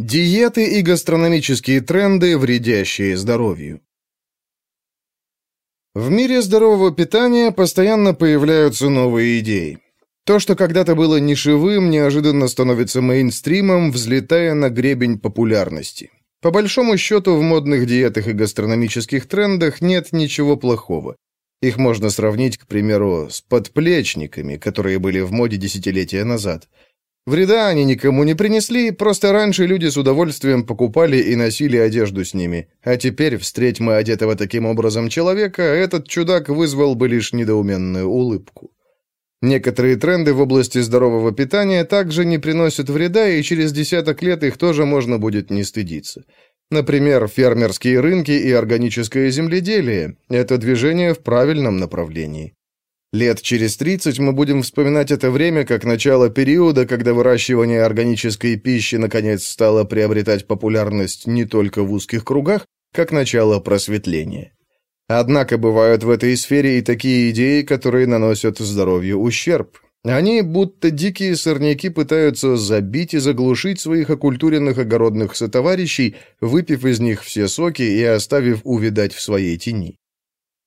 Диеты и гастрономические тренды, вредящие здоровью. В мире здорового питания постоянно появляются новые идеи. То, что когда-то было нишевым, неожиданно становится мейнстримом, взлетая на гребень популярности. По большому счету, в модных диетах и гастрономических трендах нет ничего плохого. Их можно сравнить, к примеру, с подплечниками, которые были в моде десятилетия назад – Вреда они никому не принесли, просто раньше люди с удовольствием покупали и носили одежду с ними. А теперь, встреть мы одетого таким образом человека, этот чудак вызвал бы лишь недоуменную улыбку. Некоторые тренды в области здорового питания также не приносят вреда, и через десяток лет их тоже можно будет не стыдиться. Например, фермерские рынки и органическое земледелие – это движение в правильном направлении. Лет через 30 мы будем вспоминать это время как начало периода, когда выращивание органической пищи наконец стало приобретать популярность не только в узких кругах, как начало просветления. Однако бывают в этой сфере и такие идеи, которые наносят здоровью ущерб. Они, будто дикие сорняки, пытаются забить и заглушить своих окультуренных огородных сотоварищей, выпив из них все соки и оставив увидать в своей тени.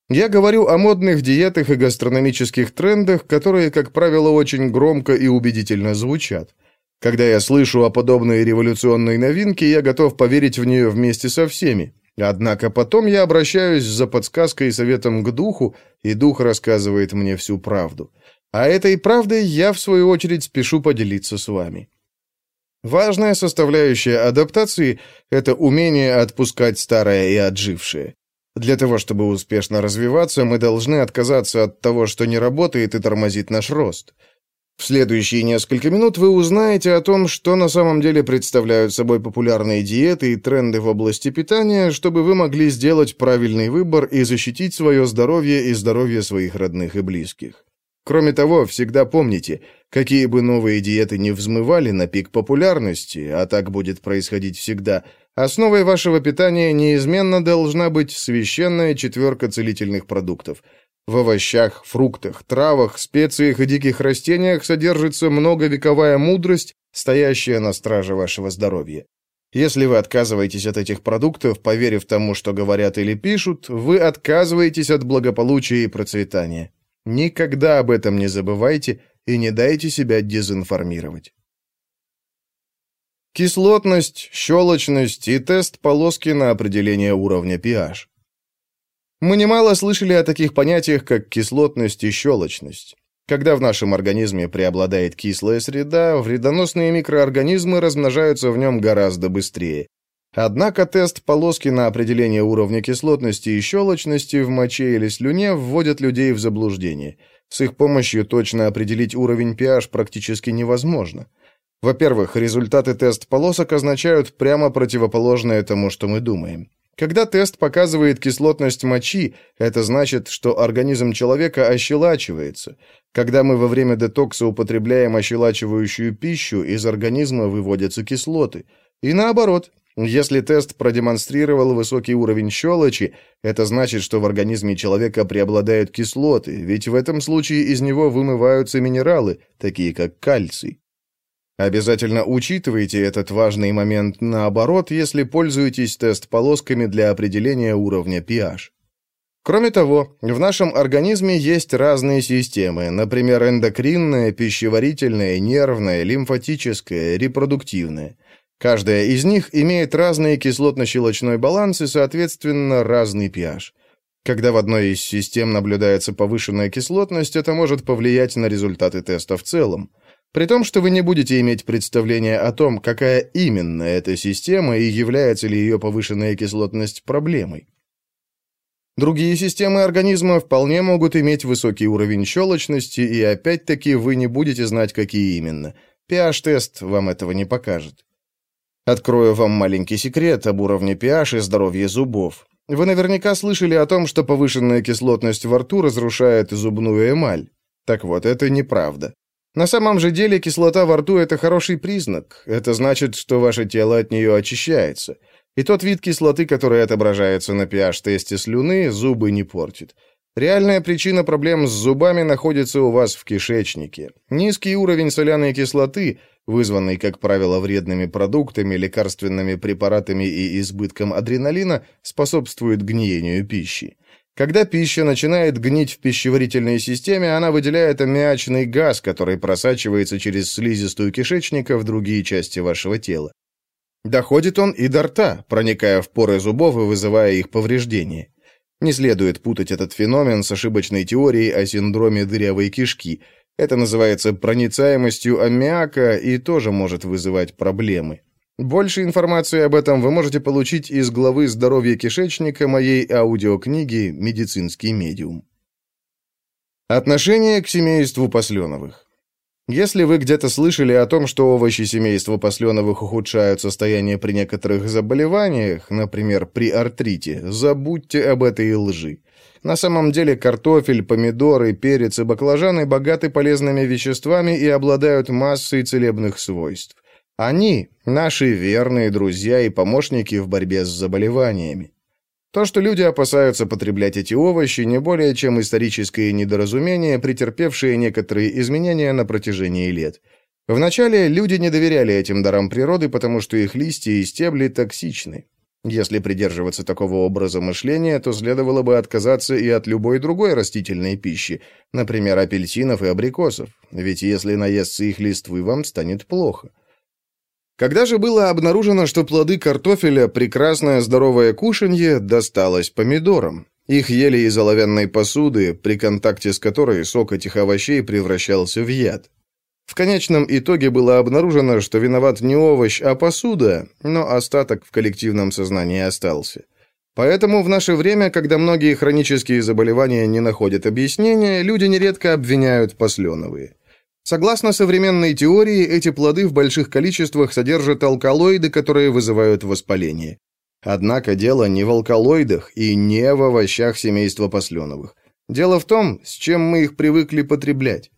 Я говорю о модных диетах и гастрономических трендах, которые, как правило, очень громко и убедительно звучат. Когда я слышу о подобной революционной новинке, я готов поверить в нее вместе со всеми. Однако потом я обращаюсь за подсказкой и советом к духу, и дух рассказывает мне всю правду. А этой правдой я, в свою очередь, спешу поделиться с вами. Важная составляющая адаптации – это умение отпускать старое и отжившее. Для того, чтобы успешно развиваться, мы должны отказаться от того, что не работает и тормозит наш рост. В следующие несколько минут вы узнаете о том, что на самом деле представляют собой популярные диеты и тренды в области питания, чтобы вы могли сделать правильный выбор и защитить свое здоровье и здоровье своих родных и близких. Кроме того, всегда помните, какие бы новые диеты не взмывали на пик популярности, а так будет происходить всегда – Основой вашего питания неизменно должна быть священная четверка целительных продуктов. В овощах, фруктах, травах, специях и диких растениях содержится многовековая мудрость, стоящая на страже вашего здоровья. Если вы отказываетесь от этих продуктов, поверив тому, что говорят или пишут, вы отказываетесь от благополучия и процветания. Никогда об этом не забывайте и не дайте себя дезинформировать. Кислотность, щелочность и тест полоски на определение уровня pH. Мы немало слышали о таких понятиях, как кислотность и щелочность. Когда в нашем организме преобладает кислая среда, вредоносные микроорганизмы размножаются в нем гораздо быстрее. Однако тест полоски на определение уровня кислотности и щелочности в моче или слюне вводят людей в заблуждение. С их помощью точно определить уровень pH практически невозможно. Во-первых, результаты тест-полосок означают прямо противоположное тому, что мы думаем. Когда тест показывает кислотность мочи, это значит, что организм человека ощелачивается. Когда мы во время детокса употребляем ощелачивающую пищу, из организма выводятся кислоты. И наоборот, если тест продемонстрировал высокий уровень щелочи, это значит, что в организме человека преобладают кислоты, ведь в этом случае из него вымываются минералы, такие как кальций. Обязательно учитывайте этот важный момент наоборот, если пользуетесь тест-полосками для определения уровня pH. Кроме того, в нашем организме есть разные системы, например, эндокринная, пищеварительная, нервная, лимфатическая, репродуктивная. Каждая из них имеет разный кислотно-щелочной баланс и, соответственно, разный pH. Когда в одной из систем наблюдается повышенная кислотность, это может повлиять на результаты теста в целом. При том, что вы не будете иметь представления о том, какая именно эта система и является ли ее повышенная кислотность проблемой. Другие системы организма вполне могут иметь высокий уровень щелочности, и опять-таки вы не будете знать, какие именно. pH-тест вам этого не покажет. Открою вам маленький секрет об уровне pH и здоровье зубов. Вы наверняка слышали о том, что повышенная кислотность во рту разрушает зубную эмаль. Так вот, это неправда. На самом же деле кислота во рту – это хороший признак. Это значит, что ваше тело от нее очищается. И тот вид кислоты, который отображается на pH-тесте слюны, зубы не портит. Реальная причина проблем с зубами находится у вас в кишечнике. Низкий уровень соляной кислоты вызванный, как правило, вредными продуктами, лекарственными препаратами и избытком адреналина, способствует гниению пищи. Когда пища начинает гнить в пищеварительной системе, она выделяет аммиачный газ, который просачивается через слизистую кишечника в другие части вашего тела. Доходит он и до рта, проникая в поры зубов и вызывая их повреждения. Не следует путать этот феномен с ошибочной теорией о синдроме дырявой кишки. Это называется проницаемостью аммиака и тоже может вызывать проблемы. Больше информации об этом вы можете получить из главы «Здоровье кишечника» моей аудиокниги «Медицинский медиум». Отношение к семейству Посленовых. Если вы где-то слышали о том, что овощи семейства Посленовых ухудшают состояние при некоторых заболеваниях, например, при артрите, забудьте об этой лжи. На самом деле картофель, помидоры, перец и баклажаны богаты полезными веществами и обладают массой целебных свойств. Они – наши верные друзья и помощники в борьбе с заболеваниями. То, что люди опасаются потреблять эти овощи, не более чем историческое недоразумение, претерпевшее некоторые изменения на протяжении лет. Вначале люди не доверяли этим дарам природы, потому что их листья и стебли токсичны. Если придерживаться такого образа мышления, то следовало бы отказаться и от любой другой растительной пищи, например, апельсинов и абрикосов, ведь если наесться их листвы, вам станет плохо. Когда же было обнаружено, что плоды картофеля, прекрасное здоровое кушанье, досталось помидорам? Их ели из оловянной посуды, при контакте с которой сок этих овощей превращался в яд. В конечном итоге было обнаружено, что виноват не овощ, а посуда, но остаток в коллективном сознании остался. Поэтому в наше время, когда многие хронические заболевания не находят объяснения, люди нередко обвиняют посленовые. Согласно современной теории, эти плоды в больших количествах содержат алкалоиды, которые вызывают воспаление. Однако дело не в алкалоидах и не в овощах семейства посленовых. Дело в том, с чем мы их привыкли потреблять.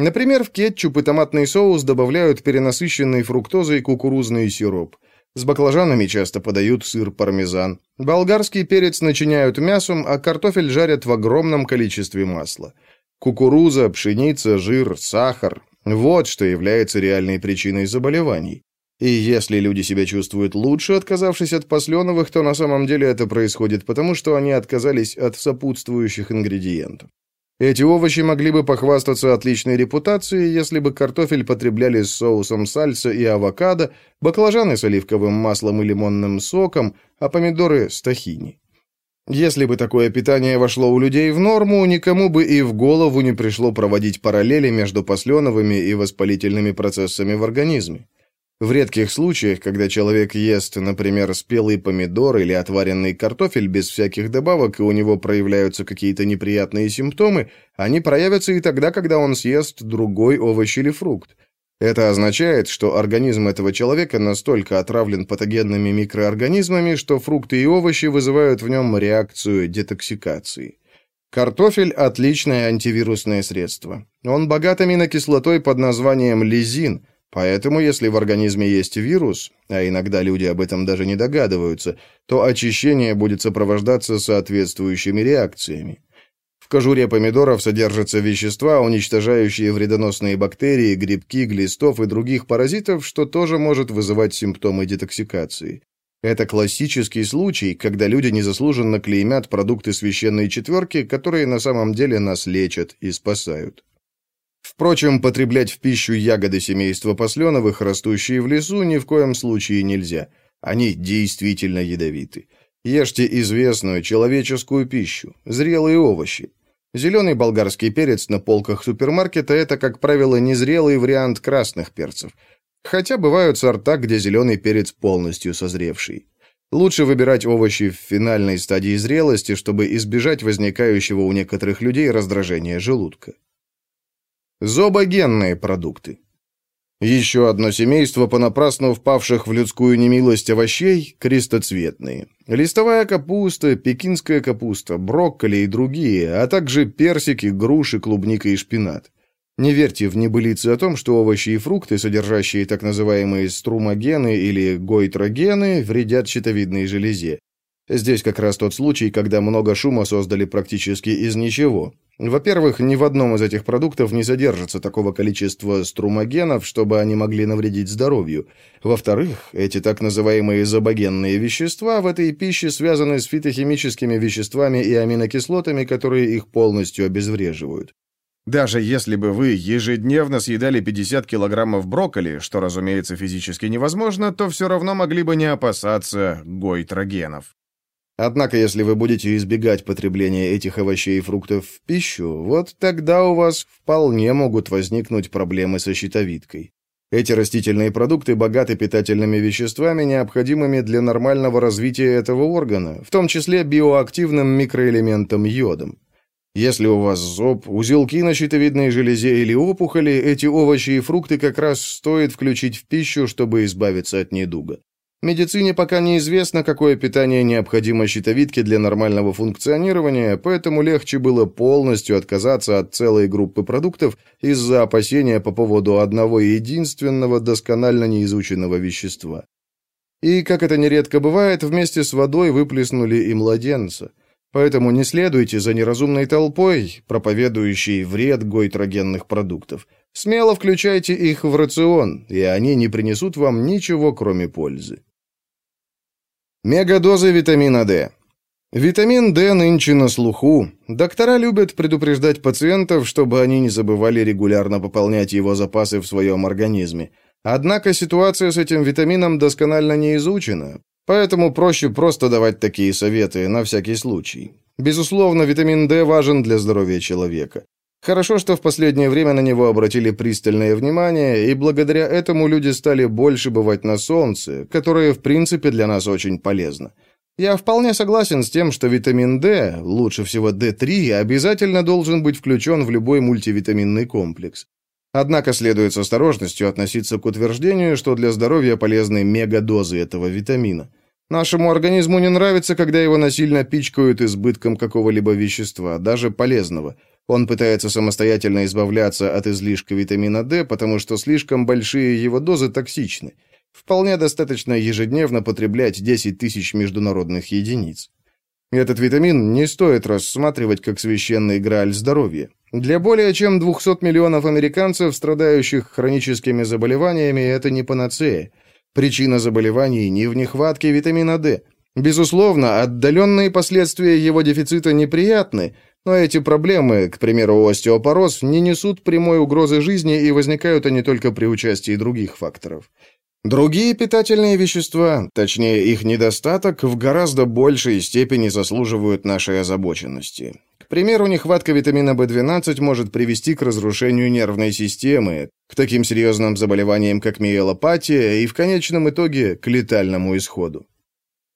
Например, в кетчуп и томатный соус добавляют перенасыщенный фруктозой кукурузный сироп. С баклажанами часто подают сыр пармезан. Болгарский перец начиняют мясом, а картофель жарят в огромном количестве масла. Кукуруза, пшеница, жир, сахар – вот что является реальной причиной заболеваний. И если люди себя чувствуют лучше, отказавшись от посленовых, то на самом деле это происходит потому, что они отказались от сопутствующих ингредиентов. Эти овощи могли бы похвастаться отличной репутацией, если бы картофель потребляли с соусом сальса и авокадо, баклажаны с оливковым маслом и лимонным соком, а помидоры с тахини. Если бы такое питание вошло у людей в норму, никому бы и в голову не пришло проводить параллели между посленовыми и воспалительными процессами в организме. В редких случаях, когда человек ест, например, спелый помидор или отваренный картофель без всяких добавок, и у него проявляются какие-то неприятные симптомы, они проявятся и тогда, когда он съест другой овощ или фрукт. Это означает, что организм этого человека настолько отравлен патогенными микроорганизмами, что фрукты и овощи вызывают в нем реакцию детоксикации. Картофель – отличное антивирусное средство. Он богат аминокислотой под названием лизин, поэтому если в организме есть вирус, а иногда люди об этом даже не догадываются, то очищение будет сопровождаться соответствующими реакциями кожуре помидоров содержатся вещества, уничтожающие вредоносные бактерии, грибки, глистов и других паразитов, что тоже может вызывать симптомы детоксикации. Это классический случай, когда люди незаслуженно клеймят продукты священной четверки, которые на самом деле нас лечат и спасают. Впрочем, потреблять в пищу ягоды семейства посленовых, растущие в лесу, ни в коем случае нельзя. Они действительно ядовиты. Ешьте известную человеческую пищу, зрелые овощи, Зеленый болгарский перец на полках супермаркета – это, как правило, незрелый вариант красных перцев. Хотя бывают сорта, где зеленый перец полностью созревший. Лучше выбирать овощи в финальной стадии зрелости, чтобы избежать возникающего у некоторых людей раздражения желудка. Зобогенные продукты. Еще одно семейство понапрасну впавших в людскую немилость овощей – крестоцветные. Листовая капуста, пекинская капуста, брокколи и другие, а также персики, груши, клубника и шпинат. Не верьте в небылицы о том, что овощи и фрукты, содержащие так называемые струмогены или гойтрогены, вредят щитовидной железе. Здесь как раз тот случай, когда много шума создали практически из ничего. Во-первых, ни в одном из этих продуктов не содержится такого количества струмогенов, чтобы они могли навредить здоровью. Во-вторых, эти так называемые забогенные вещества в этой пище связаны с фитохимическими веществами и аминокислотами, которые их полностью обезвреживают. Даже если бы вы ежедневно съедали 50 килограммов брокколи, что, разумеется, физически невозможно, то все равно могли бы не опасаться гойтрогенов. Однако, если вы будете избегать потребления этих овощей и фруктов в пищу, вот тогда у вас вполне могут возникнуть проблемы со щитовидкой. Эти растительные продукты богаты питательными веществами, необходимыми для нормального развития этого органа, в том числе биоактивным микроэлементом йодом. Если у вас зоб, узелки на щитовидной железе или опухоли, эти овощи и фрукты как раз стоит включить в пищу, чтобы избавиться от недуга. Медицине пока неизвестно, какое питание необходимо щитовидке для нормального функционирования, поэтому легче было полностью отказаться от целой группы продуктов из-за опасения по поводу одного единственного досконально неизученного вещества. И, как это нередко бывает, вместе с водой выплеснули и младенца. Поэтому не следуйте за неразумной толпой, проповедующей вред гойтрогенных продуктов. Смело включайте их в рацион, и они не принесут вам ничего, кроме пользы. Мегадозы витамина D. Витамин D нынче на слуху. Доктора любят предупреждать пациентов, чтобы они не забывали регулярно пополнять его запасы в своем организме. Однако ситуация с этим витамином досконально не изучена, поэтому проще просто давать такие советы на всякий случай. Безусловно, витамин D важен для здоровья человека. Хорошо, что в последнее время на него обратили пристальное внимание, и благодаря этому люди стали больше бывать на солнце, которое, в принципе, для нас очень полезно. Я вполне согласен с тем, что витамин D, лучше всего D3, обязательно должен быть включен в любой мультивитаминный комплекс. Однако следует с осторожностью относиться к утверждению, что для здоровья полезны мегадозы этого витамина. Нашему организму не нравится, когда его насильно пичкают избытком какого-либо вещества, даже полезного – он пытается самостоятельно избавляться от излишка витамина D, потому что слишком большие его дозы токсичны. Вполне достаточно ежедневно потреблять 10 тысяч международных единиц. Этот витамин не стоит рассматривать как священный грааль здоровья. Для более чем 200 миллионов американцев, страдающих хроническими заболеваниями, это не панацея. Причина заболеваний не в нехватке витамина D. Безусловно, отдаленные последствия его дефицита неприятны – но эти проблемы, к примеру, остеопороз, не несут прямой угрозы жизни и возникают они только при участии других факторов. Другие питательные вещества, точнее их недостаток, в гораздо большей степени заслуживают нашей озабоченности. К примеру, нехватка витамина В12 может привести к разрушению нервной системы, к таким серьезным заболеваниям, как миелопатия, и в конечном итоге к летальному исходу.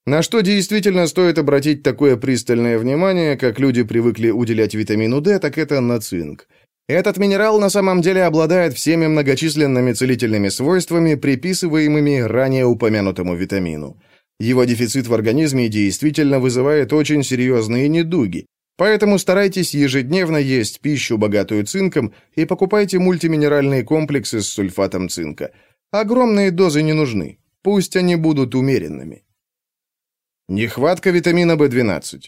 На что действительно стоит обратить такое пристальное внимание, как люди привыкли уделять витамину D, так это на цинк. Этот минерал на самом деле обладает всеми многочисленными целительными свойствами, приписываемыми ранее упомянутому витамину. Его дефицит в организме действительно вызывает очень серьезные недуги, поэтому старайтесь ежедневно есть пищу, богатую цинком, и покупайте мультиминеральные комплексы с сульфатом цинка. Огромные дозы не нужны, пусть они будут умеренными. Нехватка витамина В12.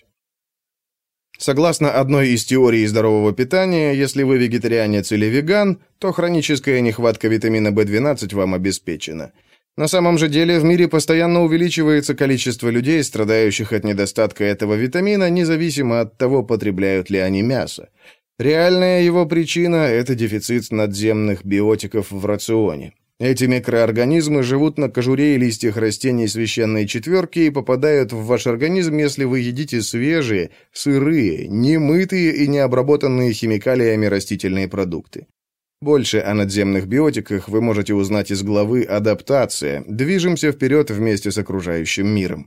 Согласно одной из теорий здорового питания, если вы вегетарианец или веган, то хроническая нехватка витамина В12 вам обеспечена. На самом же деле в мире постоянно увеличивается количество людей, страдающих от недостатка этого витамина, независимо от того, потребляют ли они мясо. Реальная его причина – это дефицит надземных биотиков в рационе. Эти микроорганизмы живут на кожуре и листьях растений священной четверки и попадают в ваш организм, если вы едите свежие, сырые, немытые и необработанные химикалиями растительные продукты. Больше о надземных биотиках вы можете узнать из главы «Адаптация. Движемся вперед вместе с окружающим миром».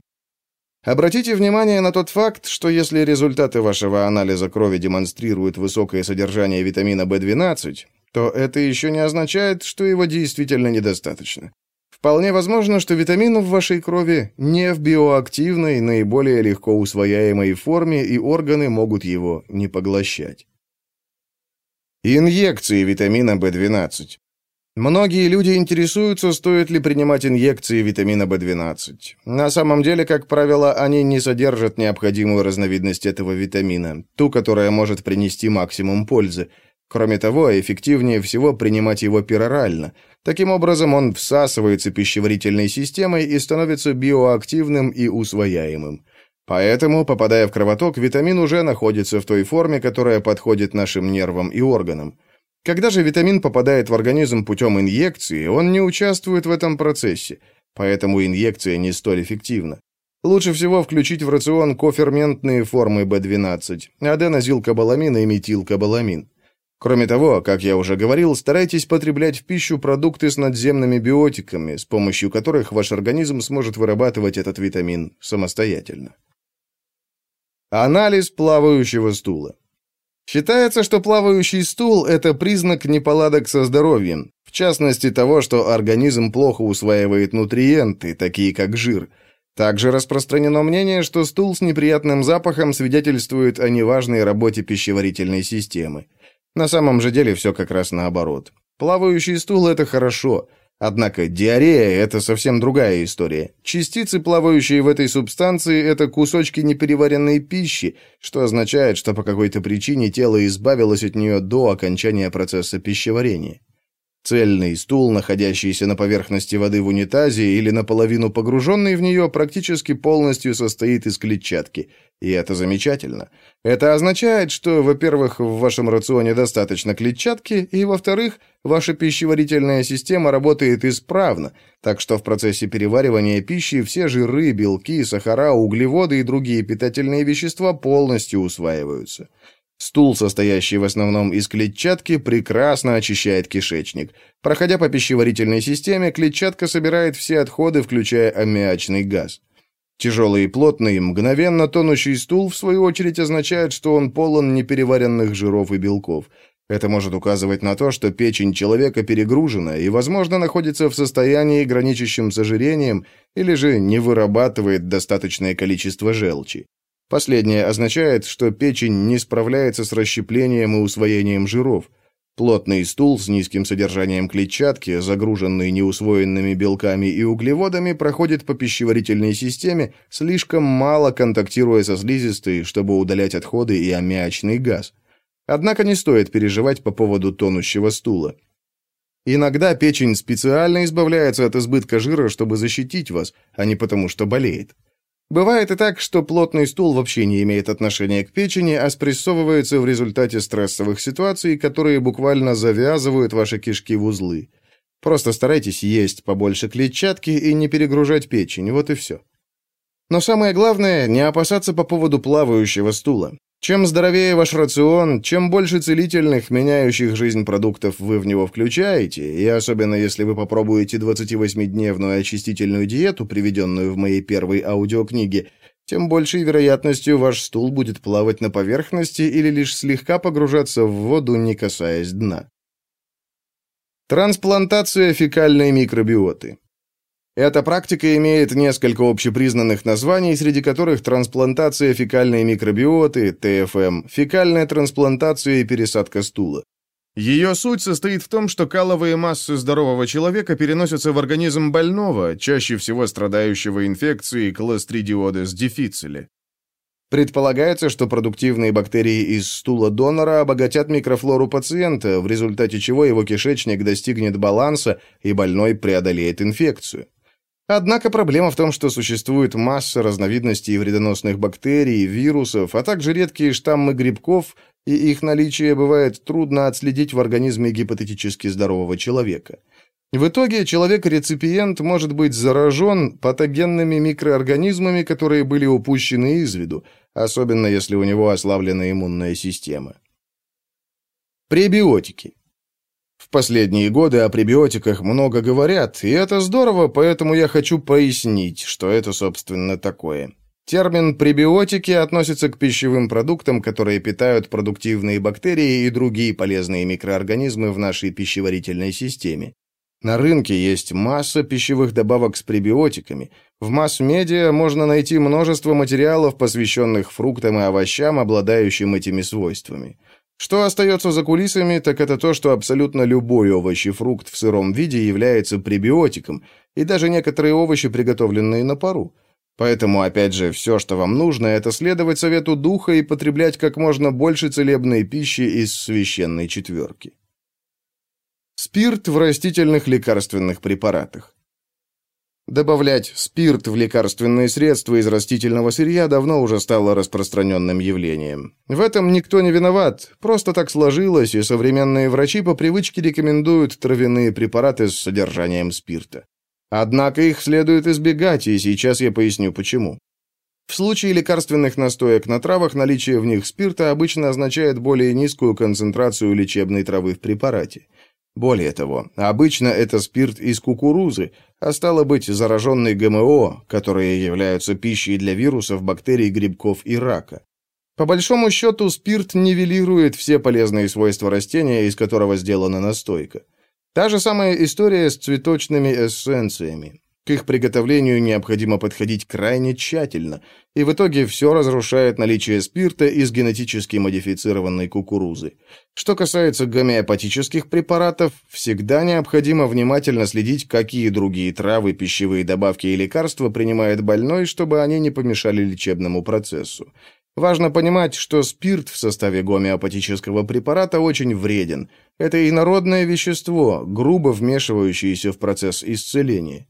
Обратите внимание на тот факт, что если результаты вашего анализа крови демонстрируют высокое содержание витамина В12, то это еще не означает, что его действительно недостаточно. Вполне возможно, что витамин в вашей крови не в биоактивной, наиболее легко усвояемой форме, и органы могут его не поглощать. Инъекции витамина В12. Многие люди интересуются, стоит ли принимать инъекции витамина В12. На самом деле, как правило, они не содержат необходимую разновидность этого витамина, ту, которая может принести максимум пользы. Кроме того, эффективнее всего принимать его перорально. Таким образом, он всасывается пищеварительной системой и становится биоактивным и усвояемым. Поэтому, попадая в кровоток, витамин уже находится в той форме, которая подходит нашим нервам и органам. Когда же витамин попадает в организм путем инъекции, он не участвует в этом процессе, поэтому инъекция не столь эффективна. Лучше всего включить в рацион коферментные формы B12, аденозилкобаламин и метилкобаламин. Кроме того, как я уже говорил, старайтесь потреблять в пищу продукты с надземными биотиками, с помощью которых ваш организм сможет вырабатывать этот витамин самостоятельно. Анализ плавающего стула. Считается, что плавающий стул – это признак неполадок со здоровьем, в частности того, что организм плохо усваивает нутриенты, такие как жир. Также распространено мнение, что стул с неприятным запахом свидетельствует о неважной работе пищеварительной системы. На самом же деле все как раз наоборот. Плавающий стул – это хорошо – Однако диарея – это совсем другая история. Частицы, плавающие в этой субстанции, это кусочки непереваренной пищи, что означает, что по какой-то причине тело избавилось от нее до окончания процесса пищеварения. Цельный стул, находящийся на поверхности воды в унитазе или наполовину погруженный в нее, практически полностью состоит из клетчатки. И это замечательно. Это означает, что, во-первых, в вашем рационе достаточно клетчатки, и, во-вторых, ваша пищеварительная система работает исправно, так что в процессе переваривания пищи все жиры, белки, сахара, углеводы и другие питательные вещества полностью усваиваются. Стул, состоящий в основном из клетчатки, прекрасно очищает кишечник. Проходя по пищеварительной системе, клетчатка собирает все отходы, включая аммиачный газ. Тяжелый и плотный, мгновенно тонущий стул, в свою очередь, означает, что он полон непереваренных жиров и белков. Это может указывать на то, что печень человека перегружена и, возможно, находится в состоянии, граничащем с ожирением, или же не вырабатывает достаточное количество желчи. Последнее означает, что печень не справляется с расщеплением и усвоением жиров. Плотный стул с низким содержанием клетчатки, загруженный неусвоенными белками и углеводами, проходит по пищеварительной системе, слишком мало контактируя со слизистой, чтобы удалять отходы и аммиачный газ. Однако не стоит переживать по поводу тонущего стула. Иногда печень специально избавляется от избытка жира, чтобы защитить вас, а не потому, что болеет. Бывает и так, что плотный стул вообще не имеет отношения к печени, а спрессовывается в результате стрессовых ситуаций, которые буквально завязывают ваши кишки в узлы. Просто старайтесь есть побольше клетчатки и не перегружать печень, вот и все. Но самое главное, не опасаться по поводу плавающего стула. Чем здоровее ваш рацион, чем больше целительных, меняющих жизнь продуктов вы в него включаете, и особенно если вы попробуете 28-дневную очистительную диету, приведенную в моей первой аудиокниге, тем большей вероятностью ваш стул будет плавать на поверхности или лишь слегка погружаться в воду, не касаясь дна. Трансплантация фекальной микробиоты. Эта практика имеет несколько общепризнанных названий, среди которых трансплантация фекальной микробиоты, ТФМ, фекальная трансплантация и пересадка стула. Ее суть состоит в том, что каловые массы здорового человека переносятся в организм больного, чаще всего страдающего инфекцией Clostridioides difficile. Предполагается, что продуктивные бактерии из стула донора обогатят микрофлору пациента, в результате чего его кишечник достигнет баланса и больной преодолеет инфекцию. Однако проблема в том, что существует масса разновидностей вредоносных бактерий, вирусов, а также редкие штаммы грибков, и их наличие бывает трудно отследить в организме гипотетически здорового человека. В итоге человек-реципиент может быть заражен патогенными микроорганизмами, которые были упущены из виду, особенно если у него ослаблена иммунная система. Пребиотики. В последние годы о пребиотиках много говорят, и это здорово, поэтому я хочу пояснить, что это, собственно, такое. Термин «пребиотики» относится к пищевым продуктам, которые питают продуктивные бактерии и другие полезные микроорганизмы в нашей пищеварительной системе. На рынке есть масса пищевых добавок с пребиотиками. В масс-медиа можно найти множество материалов, посвященных фруктам и овощам, обладающим этими свойствами. Что остается за кулисами, так это то, что абсолютно любой овощ и фрукт в сыром виде является пребиотиком, и даже некоторые овощи, приготовленные на пару. Поэтому, опять же, все, что вам нужно, это следовать совету духа и потреблять как можно больше целебной пищи из священной четверки. Спирт в растительных лекарственных препаратах. Добавлять спирт в лекарственные средства из растительного сырья давно уже стало распространенным явлением. В этом никто не виноват, просто так сложилось, и современные врачи по привычке рекомендуют травяные препараты с содержанием спирта. Однако их следует избегать, и сейчас я поясню почему. В случае лекарственных настоек на травах наличие в них спирта обычно означает более низкую концентрацию лечебной травы в препарате. Более того, обычно это спирт из кукурузы, а стало быть, зараженный ГМО, которые являются пищей для вирусов, бактерий, грибков и рака. По большому счету, спирт нивелирует все полезные свойства растения, из которого сделана настойка. Та же самая история с цветочными эссенциями. К их приготовлению необходимо подходить крайне тщательно, и в итоге все разрушает наличие спирта из генетически модифицированной кукурузы. Что касается гомеопатических препаратов, всегда необходимо внимательно следить, какие другие травы, пищевые добавки и лекарства принимает больной, чтобы они не помешали лечебному процессу. Важно понимать, что спирт в составе гомеопатического препарата очень вреден. Это инородное вещество, грубо вмешивающееся в процесс исцеления.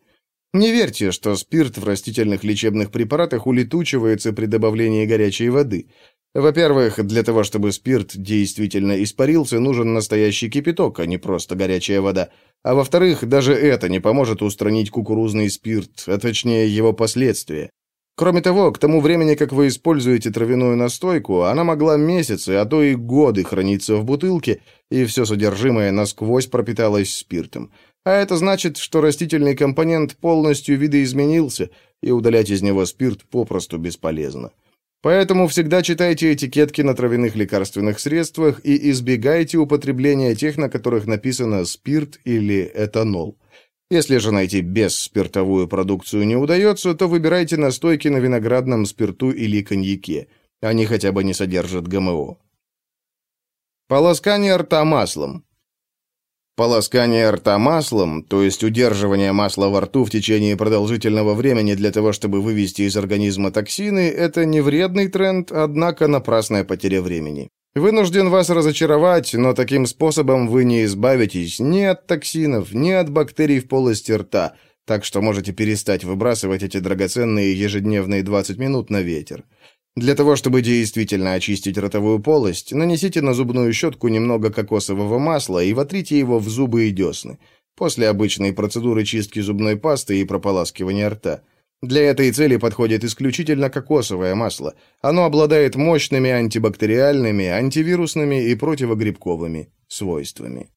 Не верьте, что спирт в растительных лечебных препаратах улетучивается при добавлении горячей воды. Во-первых, для того, чтобы спирт действительно испарился, нужен настоящий кипяток, а не просто горячая вода. А во-вторых, даже это не поможет устранить кукурузный спирт, а точнее его последствия. Кроме того, к тому времени, как вы используете травяную настойку, она могла месяцы, а то и годы храниться в бутылке, и все содержимое насквозь пропиталось спиртом. А это значит, что растительный компонент полностью видоизменился, и удалять из него спирт попросту бесполезно. Поэтому всегда читайте этикетки на травяных лекарственных средствах и избегайте употребления тех, на которых написано «спирт» или «этанол». Если же найти бесспиртовую продукцию не удается, то выбирайте настойки на виноградном спирту или коньяке. Они хотя бы не содержат ГМО. Полоскание рта маслом. Полоскание рта маслом, то есть удерживание масла во рту в течение продолжительного времени для того, чтобы вывести из организма токсины, это не вредный тренд, однако напрасная потеря времени. Вынужден вас разочаровать, но таким способом вы не избавитесь ни от токсинов, ни от бактерий в полости рта, так что можете перестать выбрасывать эти драгоценные ежедневные 20 минут на ветер. Для того, чтобы действительно очистить ротовую полость, нанесите на зубную щетку немного кокосового масла и вотрите его в зубы и десны. После обычной процедуры чистки зубной пасты и прополаскивания рта. Для этой цели подходит исключительно кокосовое масло. Оно обладает мощными антибактериальными, антивирусными и противогрибковыми свойствами.